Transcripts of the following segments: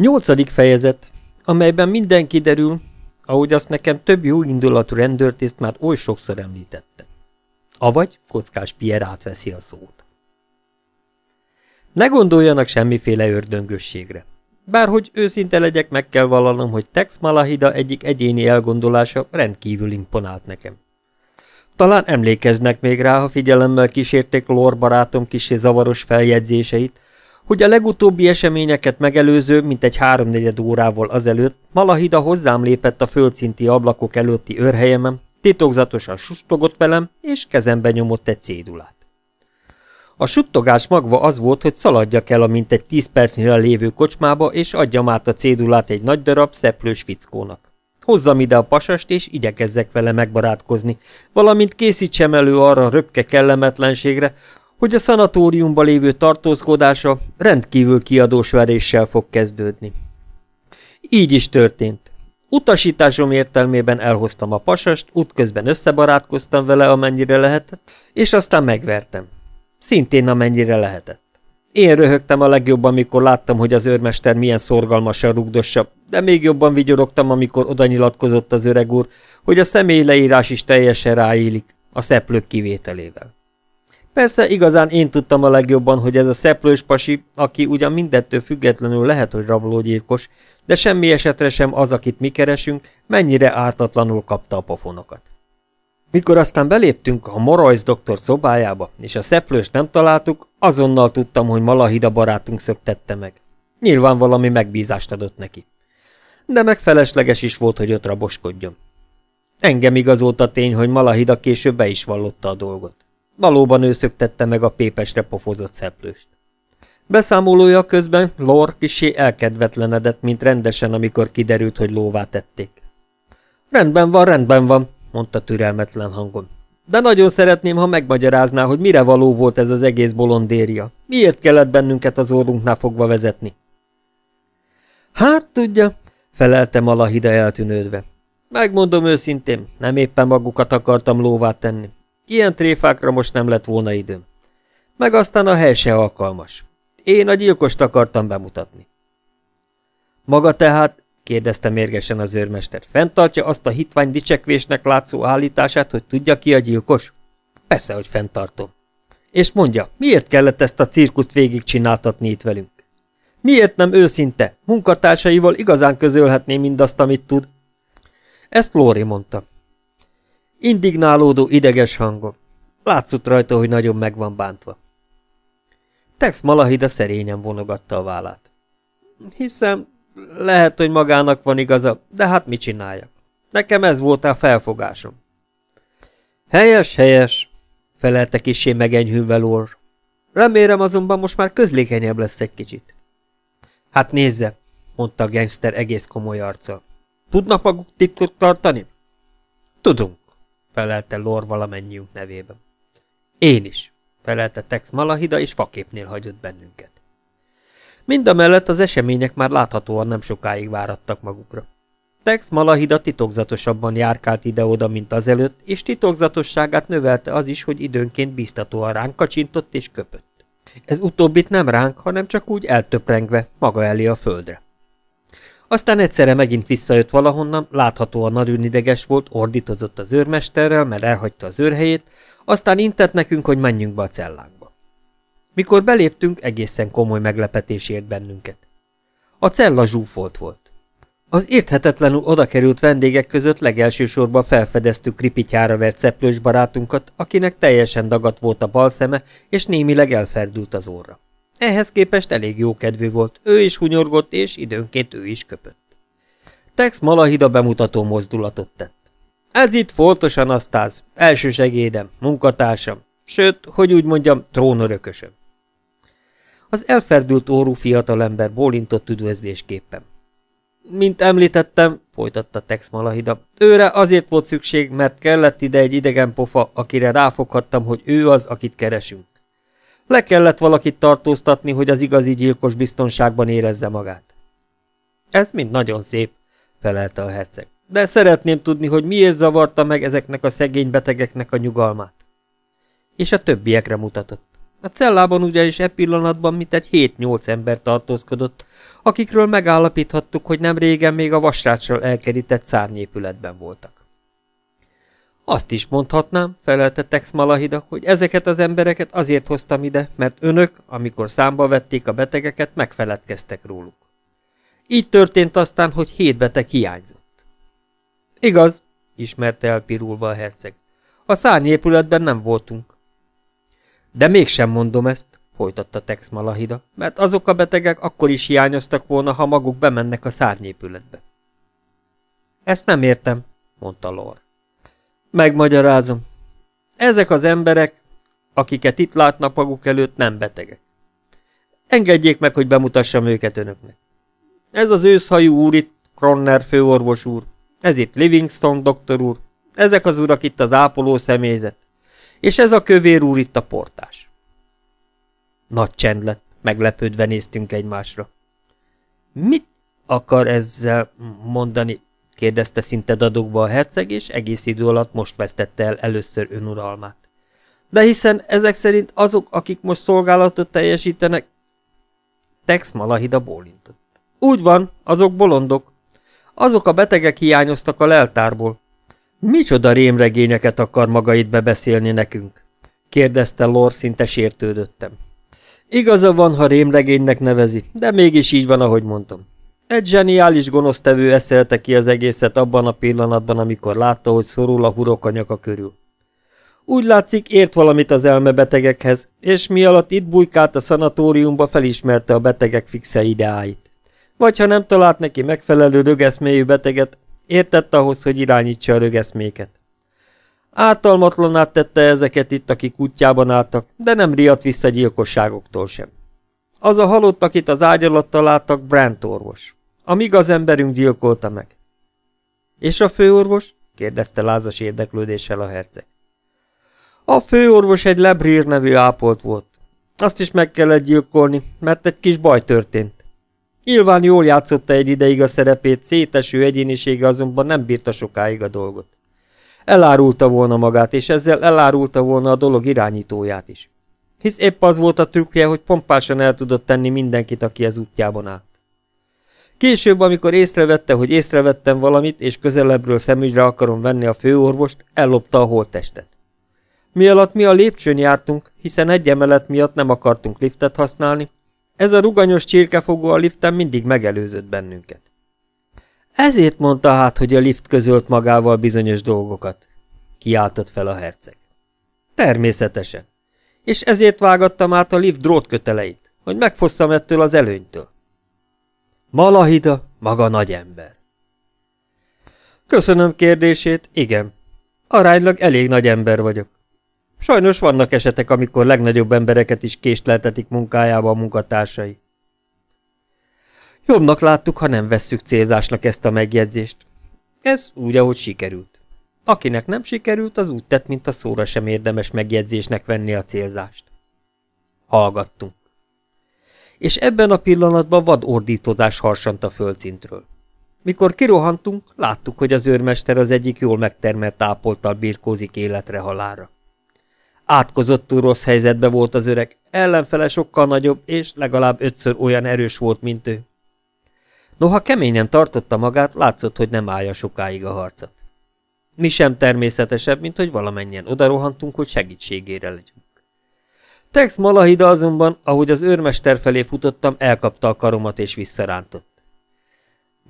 Nyolcadik fejezet, amelyben minden kiderül, ahogy azt nekem több jó indulatú rendőrtiszt már oly sokszor említette. Avagy Kockás Pierre átveszi a szót. Ne gondoljanak semmiféle ördöngösségre. Bárhogy őszinte legyek, meg kell vallanom, hogy Tex Malahida egyik egyéni elgondolása rendkívül imponált nekem. Talán emlékeznek még rá, ha figyelemmel kísérték Lor barátom kisé zavaros feljegyzéseit, hogy a legutóbbi eseményeket megelőző, mint egy háromnegyed órával azelőtt, Malahida hozzám lépett a földszinti ablakok előtti őrhelyemen, titokzatosan sustogott velem, és kezembe nyomott egy cédulát. A suttogás magva az volt, hogy szaladjak el a mintegy tíz percnyire lévő kocsmába, és adjam át a cédulát egy nagy darab szeplős fickónak. Hozzam ide a pasast, és igyekezzek vele megbarátkozni, valamint készítsem elő arra a röpke kellemetlenségre, hogy a szanatóriumban lévő tartózkodása rendkívül kiadós veréssel fog kezdődni. Így is történt. Utasításom értelmében elhoztam a pasast, útközben összebarátkoztam vele, amennyire lehetett, és aztán megvertem. Szintén amennyire lehetett. Én röhögtem a legjobban, amikor láttam, hogy az őrmester milyen szorgalmasan rugdossa, de még jobban vigyorogtam, amikor oda nyilatkozott az öreg úr, hogy a személy leírás is teljesen ráílik, a szeplők kivételével. Persze igazán én tudtam a legjobban, hogy ez a szeplős pasi, aki ugyan mindettől függetlenül lehet, hogy rablógyilkos, de semmi esetre sem az, akit mi keresünk, mennyire ártatlanul kapta a pofonokat. Mikor aztán beléptünk a Morajsz doktor szobájába, és a szeplőst nem találtuk, azonnal tudtam, hogy Malahida barátunk szöktette meg. Nyilván valami megbízást adott neki. De meg felesleges is volt, hogy ott raboskodjon. Engem igazolt a tény, hogy Malahida később be is vallotta a dolgot. Valóban ő meg a pépesre pofozott szeplőst. Beszámolója közben Lor kisé elkedvetlenedett, mint rendesen, amikor kiderült, hogy lóvá tették. Rendben van, rendben van, mondta türelmetlen hangon. De nagyon szeretném, ha megmagyarázná, hogy mire való volt ez az egész bolondéria. Miért kellett bennünket az orrunknál fogva vezetni? Hát, tudja, feleltem Alahida eltűnődve. Megmondom őszintén, nem éppen magukat akartam lóvá tenni. Ilyen tréfákra most nem lett volna időm. Meg aztán a hely se alkalmas. Én a gyilkost akartam bemutatni. Maga tehát kérdezte mérgesen az őrmester. Fentartja azt a hitvány dicsekvésnek látszó állítását, hogy tudja ki a gyilkos? Persze, hogy fenntartom. És mondja, miért kellett ezt a cirkuszt végigcsináltatni itt velünk? Miért nem őszinte? Munkatársaival igazán közölhetné mindazt, amit tud. Ezt Lóri mondta. Indignálódó, ideges hangon. Látszott rajta, hogy nagyon meg van bántva. Tex Malahida szerényen vonogatta a vállát. Hiszem, lehet, hogy magának van igaza, de hát mit csináljak? Nekem ez volt a felfogásom. Helyes, helyes, felelte kisé megenyhülve Lór. Remélem azonban most már közlékenyebb lesz egy kicsit. Hát nézze, mondta a gangster egész komoly arccal. Tudnak maguk titkot tartani? Tudunk, felelte Lór valamennyiünk nevében. Én is, felelte Tex Malahida, és faképnél hagyott bennünket. Mindamellett az események már láthatóan nem sokáig várattak magukra. Tex Malahida titokzatosabban járkált ide-oda, mint azelőtt, és titokzatosságát növelte az is, hogy időnként biztatóan ránk kacsintott és köpött. Ez utóbbit nem ránk, hanem csak úgy eltöprengve, maga elé a földre. Aztán egyszerre megint visszajött valahonnan, láthatóan nagyon ideges volt, ordítozott az őrmesterrel, mert elhagyta az őrhelyét, aztán intett nekünk, hogy menjünk be a cellánkba. Mikor beléptünk, egészen komoly meglepetés ért bennünket. A cella zsúfolt volt. Az érthetetlenül odakerült vendégek között legelső sorban felfedeztük kripityára vert szeplős barátunkat, akinek teljesen dagat volt a bal szeme, és némileg elferdült az óra. Ehhez képest elég jó kedvű volt, ő is hunyorgott, és időnként ő is köpött. Tex Malahida bemutató mozdulatot tett. Ez itt foltos Anasztáz, segédem, munkatársam, sőt, hogy úgy mondjam, trónörökösöm. Az elferdült órú fiatalember bólintott üdvözlésképpen. Mint említettem, folytatta Tex Malahida, őre azért volt szükség, mert kellett ide egy idegen pofa, akire ráfoghattam, hogy ő az, akit keresünk. Le kellett valakit tartóztatni, hogy az igazi gyilkos biztonságban érezze magát. Ez mind nagyon szép, felelte a herceg, de szeretném tudni, hogy miért zavarta meg ezeknek a szegény betegeknek a nyugalmát. És a többiekre mutatott. A cellában ugyanis e pillanatban mintegy 7-8 ember tartózkodott, akikről megállapíthattuk, hogy nem régen még a vasrácsral elkerített szárnyépületben voltak. Azt is mondhatnám, felelte Tex Malahida, hogy ezeket az embereket azért hoztam ide, mert önök, amikor számba vették a betegeket, megfeledkeztek róluk. Így történt aztán, hogy hét beteg hiányzott. Igaz, ismerte el pirulva a herceg. A szárnyépületben nem voltunk. De mégsem mondom ezt, folytatta Tex Malahida, mert azok a betegek akkor is hiányoztak volna, ha maguk bemennek a szárnyépületbe. Ezt nem értem, mondta Lor. Megmagyarázom. Ezek az emberek, akiket itt látnak maguk előtt, nem betegek. Engedjék meg, hogy bemutassam őket önöknek. Ez az őszhajú úr itt, Kronner főorvos úr, ez itt Livingston doktor úr, ezek az urak itt az ápoló személyzet, és ez a kövér úr itt a portás. Nagy csend lett, meglepődve néztünk egymásra. Mit akar ezzel mondani? Kérdezte szinte dadogva a herceg, és egész idő alatt most vesztette el először önuralmát. De hiszen ezek szerint azok, akik most szolgálatot teljesítenek... Tex Malahida bólintott. Úgy van, azok bolondok. Azok a betegek hiányoztak a leltárból. Micsoda rémregényeket akar maga itt bebeszélni nekünk? kérdezte Lor, szinte sértődöttem. Igaza van, ha rémregénynek nevezi, de mégis így van, ahogy mondtam. Egy zseniális gonosztevő eszelte ki az egészet abban a pillanatban, amikor látta, hogy szorul a hurok a nyaka körül. Úgy látszik, ért valamit az elmebetegekhez, és mi alatt itt bujkált a szanatóriumba, felismerte a betegek fixe ideáit. Vagy ha nem talált neki megfelelő rögeszméjű beteget, értett ahhoz, hogy irányítsa a rögeszméket. Ártalmatlan tette ezeket itt, akik útjában álltak, de nem riadt vissza gyilkosságoktól sem. Az a halott, akit az ágy alatt találtak, Brent orvos. Amíg az emberünk gyilkolta meg. És a főorvos? kérdezte lázas érdeklődéssel a herceg. A főorvos egy Lebrier nevű ápolt volt. Azt is meg kellett gyilkolni, mert egy kis baj történt. Nyilván jól játszotta egy ideig a szerepét, széteső egyénisége azonban nem bírta sokáig a dolgot. Elárulta volna magát, és ezzel elárulta volna a dolog irányítóját is. Hisz épp az volt a trükkje, hogy pompásan el tudott tenni mindenkit, aki az útjában állt. Később, amikor észrevette, hogy észrevettem valamit, és közelebbről szemügyre akarom venni a főorvost, ellopta a holttestet. Mi alatt mi a lépcsőn jártunk, hiszen egy emelet miatt nem akartunk liftet használni, ez a ruganyos csirkefogó a liften mindig megelőzött bennünket. Ezért mondta hát, hogy a lift közölt magával bizonyos dolgokat, kiáltott fel a herceg. Természetesen. És ezért vágattam át a lift drótköteleit, hogy megfosszam ettől az előnytől. Malahida, maga nagy ember. Köszönöm kérdését, igen. Aránylag elég nagy ember vagyok. Sajnos vannak esetek, amikor legnagyobb embereket is késleltetik munkájába a munkatársai. Jobbnak láttuk, ha nem vesszük célzásnak ezt a megjegyzést. Ez úgy, ahogy sikerült. Akinek nem sikerült, az úgy tett, mint a szóra sem érdemes megjegyzésnek venni a célzást. Hallgattunk. És ebben a pillanatban vad ordítozás harsant a földszintről. Mikor kirohantunk, láttuk, hogy az őrmester az egyik jól megtermelt tápolttal birkózik életre halára. Átkozottul rossz helyzetbe volt az öreg, ellenfele sokkal nagyobb, és legalább ötször olyan erős volt, mint ő. Noha keményen tartotta magát, látszott, hogy nem állja sokáig a harcot. Mi sem természetesebb, mint hogy valamennyien odarohantunk, hogy segítségére legyünk. Tex Malahida azonban, ahogy az őrmester felé futottam, elkapta a karomat és visszarántott.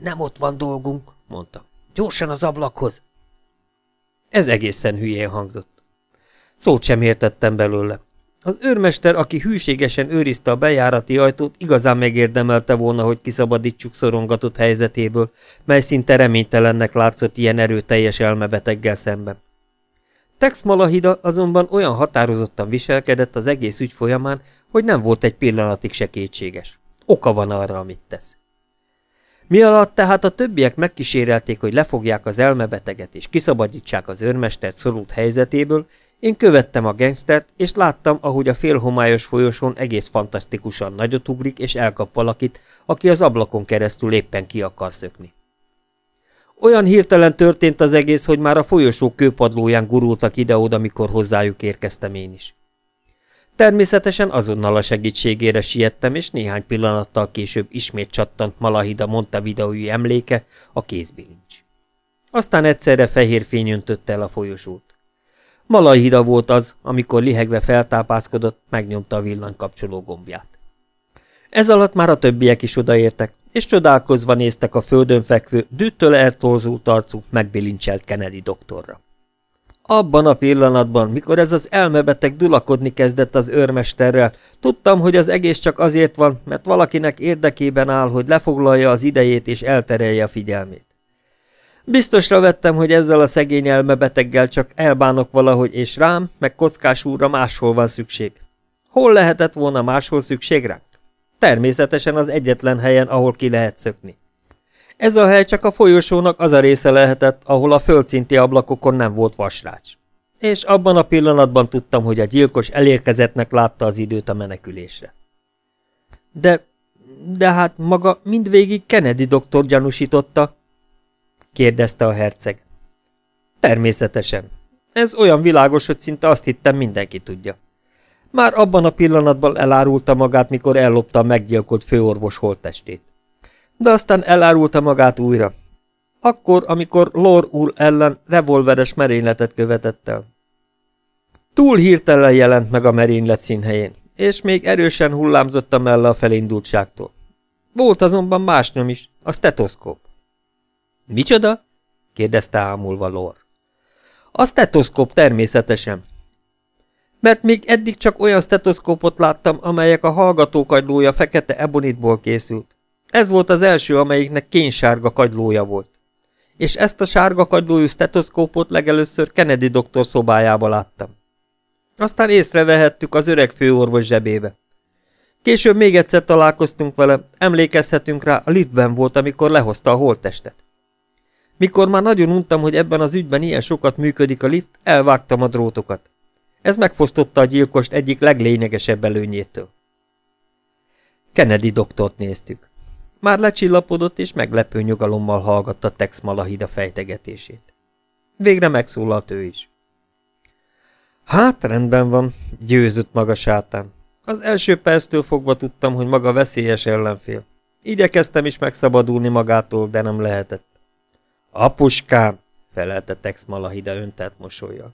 Nem ott van dolgunk, mondta. Gyorsan az ablakhoz. Ez egészen hülyén hangzott. Szót sem értettem belőle. Az őrmester, aki hűségesen őrizte a bejárati ajtót, igazán megérdemelte volna, hogy kiszabadítsuk szorongatott helyzetéből, mely szinte reménytelennek látszott ilyen erőteljes elmebeteggel szemben. Tex Malahida azonban olyan határozottan viselkedett az egész ügy folyamán, hogy nem volt egy pillanatig se kétséges. Oka van arra, amit tesz. Mi alatt tehát a többiek megkísérelték, hogy lefogják az elmebeteget és kiszabadítsák az őrmestert szorult helyzetéből, én követtem a gangstert, és láttam, ahogy a félhomályos folyosón egész fantasztikusan nagyot ugrik, és elkap valakit, aki az ablakon keresztül éppen ki akar szökni. Olyan hirtelen történt az egész, hogy már a folyosó kőpadlóján gurultak ide-oda, mikor hozzájuk érkeztem én is. Természetesen azonnal a segítségére siettem, és néhány pillanattal később ismét csattant Malahida Montevideói emléke, a kézbilincs. Aztán egyszerre fehér fény öntötte el a folyosót. Malahida volt az, amikor lihegve feltápászkodott, megnyomta a villanykapcsoló gombját. Ez alatt már a többiek is odaértek, és csodálkozva néztek a földön fekvő, dűttől eltorzult arcú, megbilincselt Kennedy doktorra. Abban a pillanatban, mikor ez az elmebeteg dulakodni kezdett az őrmesterrel, tudtam, hogy az egész csak azért van, mert valakinek érdekében áll, hogy lefoglalja az idejét és elterelje a figyelmét. Biztosra vettem, hogy ezzel a szegény elmebeteggel csak elbánok valahogy, és rám, meg kockás úrra máshol van szükség. Hol lehetett volna máshol szükség ránk? Természetesen az egyetlen helyen, ahol ki lehet szökni. Ez a hely csak a folyosónak az a része lehetett, ahol a földszinti ablakokon nem volt vasrács. És abban a pillanatban tudtam, hogy a gyilkos elérkezettnek látta az időt a menekülésre. De, de hát maga mindvégig Kennedy doktor gyanúsította, kérdezte a herceg. Természetesen. Ez olyan világos, hogy szinte azt hittem mindenki tudja. Már abban a pillanatban elárulta magát, mikor ellopta a meggyilkolt főorvos holttestét de aztán elárulta magát újra. Akkor, amikor Lor úr ellen revolveres merényletet követett el. Túl hirtelen jelent meg a merénylet színhelyén, és még erősen hullámzott a melle a felindultságtól. Volt azonban más nyom is, a stetoszkóp. Micsoda? kérdezte ámulva Lor. A stetoszkóp természetesen. Mert még eddig csak olyan stetoszkópot láttam, amelyek a hallgatókagylója fekete ebonitból készült. Ez volt az első, amelyiknek kénysárga kagylója volt. És ezt a sárga kagylójú stetoszkópot legelőször Kennedy doktor szobájába láttam. Aztán észrevehettük az öreg főorvos zsebébe. Később még egyszer találkoztunk vele, emlékezhetünk rá, a liftben volt, amikor lehozta a holttestet. Mikor már nagyon untam, hogy ebben az ügyben ilyen sokat működik a lift, elvágtam a drótokat. Ez megfosztotta a gyilkost egyik leglényegesebb előnyétől. Kennedy doktort néztük. Már lecsillapodott, és meglepő nyugalommal hallgatta Tex Malahida fejtegetését. Végre megszólalt ő is. Hát, rendben van, győzött maga sátán. Az első perctől fogva tudtam, hogy maga veszélyes ellenfél. Igyekeztem is megszabadulni magától, de nem lehetett. Apuskám, felelte Tex Malahida öntelt mosolya.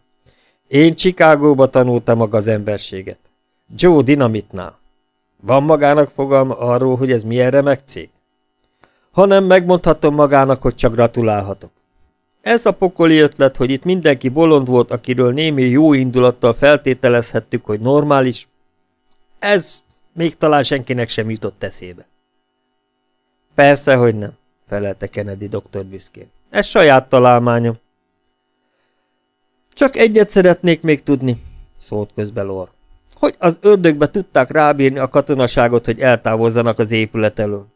Én Csikágóba tanultam maga az emberséget. Joe Dinamitnál. Van magának fogalma arról, hogy ez milyen remek cég? Hanem megmondhatom magának, hogy csak gratulálhatok. Ez a pokoli ötlet, hogy itt mindenki bolond volt, akiről némi jó indulattal feltételezhettük, hogy normális, ez még talán senkinek sem jutott eszébe. Persze, hogy nem, felelte Kennedy doktor büszkén. Ez saját találmányom. Csak egyet szeretnék még tudni, szólt közbe Lor. Hogy az ördögbe tudták rábírni a katonaságot, hogy eltávozzanak az épület elől?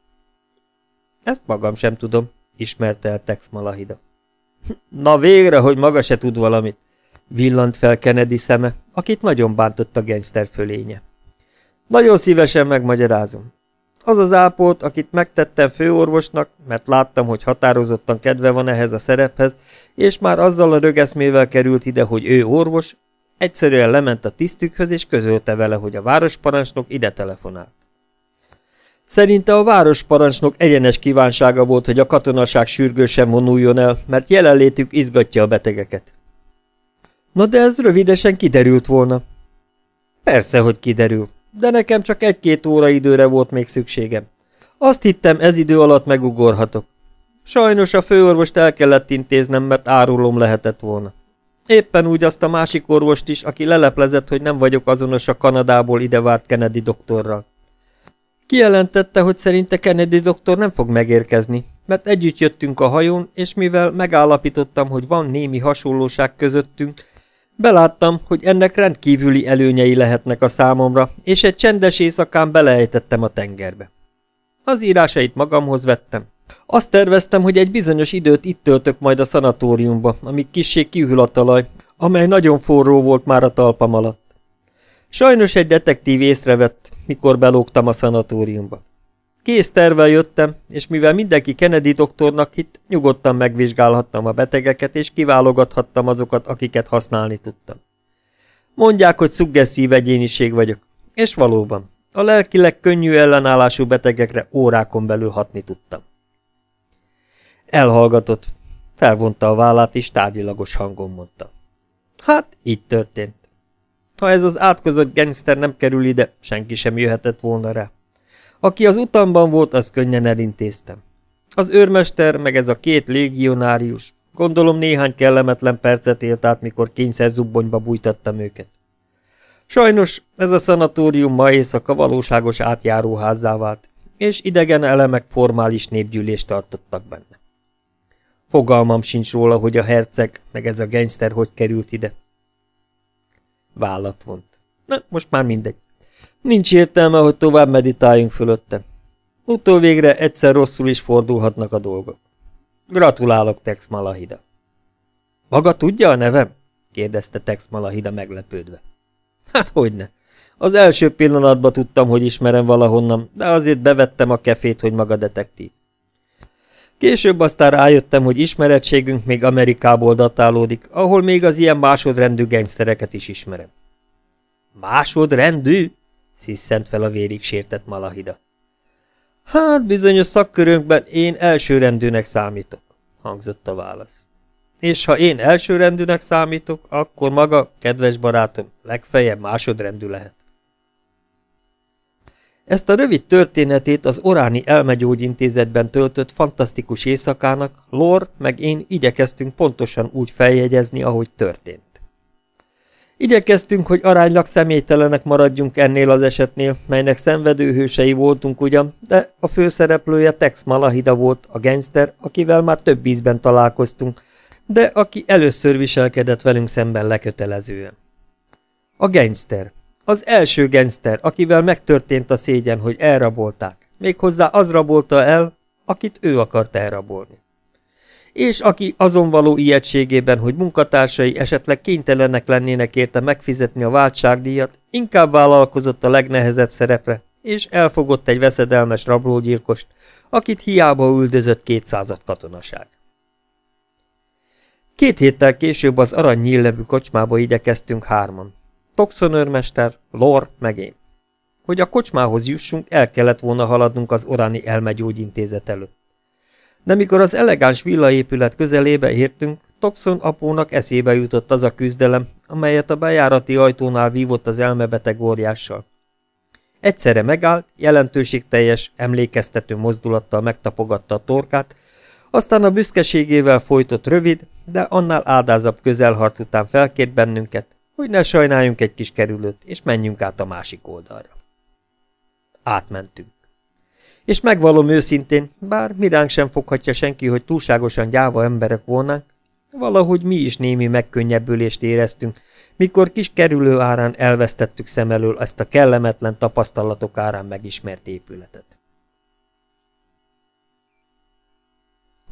Ezt magam sem tudom, ismerte el Tex Malahida. Na végre, hogy maga se tud valamit, villant fel Kennedy szeme, akit nagyon bántott a gangster fölénye. Nagyon szívesen megmagyarázom. Az az ápolt, akit megtettem főorvosnak, mert láttam, hogy határozottan kedve van ehhez a szerephez, és már azzal a rögeszmével került ide, hogy ő orvos, egyszerűen lement a tisztükhöz, és közölte vele, hogy a városparancsnok ide telefonált. Szerinte a városparancsnok egyenes kívánsága volt, hogy a katonaság sürgősen vonuljon el, mert jelenlétük izgatja a betegeket. Na de ez rövidesen kiderült volna. Persze, hogy kiderül, de nekem csak egy-két óra időre volt még szükségem. Azt hittem, ez idő alatt megugorhatok. Sajnos a főorvost el kellett intéznem, mert árulom lehetett volna. Éppen úgy azt a másik orvost is, aki leleplezett, hogy nem vagyok azonos a Kanadából idevárt Kennedy doktorral. Kijelentette, hogy szerinte Kennedy doktor nem fog megérkezni, mert együtt jöttünk a hajón, és mivel megállapítottam, hogy van némi hasonlóság közöttünk, beláttam, hogy ennek rendkívüli előnyei lehetnek a számomra, és egy csendes éjszakán beleejtettem a tengerbe. Az írásait magamhoz vettem. Azt terveztem, hogy egy bizonyos időt itt töltök majd a szanatóriumba, amíg kissé kihűl a talaj, amely nagyon forró volt már a talpam alatt. Sajnos egy detektív észrevett, mikor belógtam a szanatóriumba. Kész tervel jöttem, és mivel mindenki Kennedy doktornak hitt, nyugodtan megvizsgálhattam a betegeket, és kiválogathattam azokat, akiket használni tudtam. Mondják, hogy szuggesszív egyéniség vagyok, és valóban, a lelkileg könnyű ellenállású betegekre órákon belül hatni tudtam. Elhallgatott, felvonta a vállát, és tárgyilagos hangon mondta. Hát, így történt. Ha ez az átkozott gangster nem kerül ide, senki sem jöhetett volna rá. Aki az utamban volt, az könnyen elintéztem. Az őrmester, meg ez a két légionárius, gondolom néhány kellemetlen percet élt át, mikor kényszer zubbonyba bújtattam őket. Sajnos ez a szanatórium ma éjszaka valóságos átjáróházzá vált, és idegen elemek formális népgyűlést tartottak benne. Fogalmam sincs róla, hogy a herceg, meg ez a gangster hogy került ide. Vállat vont. Na, most már mindegy. Nincs értelme, hogy tovább meditáljunk fölötte. Utóvégre egyszer rosszul is fordulhatnak a dolgok. Gratulálok, Tex Malahida. Maga tudja a nevem? kérdezte Tex Malahida meglepődve. Hát hogyne. Az első pillanatban tudtam, hogy ismerem valahonnan, de azért bevettem a kefét, hogy maga detektív. Később aztán rájöttem, hogy ismerettségünk még Amerikából datálódik, ahol még az ilyen másodrendű gengsztereket is ismerem. Másodrendű? Sziszent fel a vérig sértett Malahida. Hát bizonyos szakkörönkben én elsőrendűnek számítok, hangzott a válasz. És ha én elsőrendűnek számítok, akkor maga, kedves barátom, legfeljebb másodrendű lehet. Ezt a rövid történetét az Oráni Elmegyógyintézetben töltött fantasztikus éjszakának Lor meg én igyekeztünk pontosan úgy feljegyezni, ahogy történt. Igyekeztünk, hogy aránylag személytelenek maradjunk ennél az esetnél, melynek szenvedőhősei voltunk ugyan, de a főszereplője Tex Malahida volt, a gangster, akivel már több ízben találkoztunk, de aki először viselkedett velünk szemben lekötelezően. A gangster. Az első gangster, akivel megtörtént a szégyen, hogy elrabolták. Méghozzá az rabolta el, akit ő akart elrabolni. És aki azon való ijegységében, hogy munkatársai esetleg kénytelenek lennének érte megfizetni a váltságdíjat, inkább vállalkozott a legnehezebb szerepre, és elfogott egy veszedelmes rablógyilkost, akit hiába üldözött kétszázad katonaság. Két héttel később az Arany kocsmába igyekeztünk hárman. Toxonőrmester, Lor, meg én. Hogy a kocsmához jussunk, el kellett volna haladnunk az Orani elmegyógyintézet előtt. De mikor az elegáns villaépület közelébe értünk, Toxon apónak eszébe jutott az a küzdelem, amelyet a bejárati ajtónál vívott az elmebeteg óriással. Egyszerre megállt, jelentőségteljes, emlékeztető mozdulattal megtapogatta a torkát, aztán a büszkeségével folytott rövid, de annál áldázabb közelharc után felkért bennünket, hogy ne sajnáljunk egy kis kerülőt, és menjünk át a másik oldalra. Átmentünk. És megvalom őszintén, bár miránk sem foghatja senki, hogy túlságosan gyáva emberek volnánk, valahogy mi is némi megkönnyebbülést éreztünk, mikor kis kerülő árán elvesztettük szem elől ezt a kellemetlen tapasztalatok árán megismert épületet.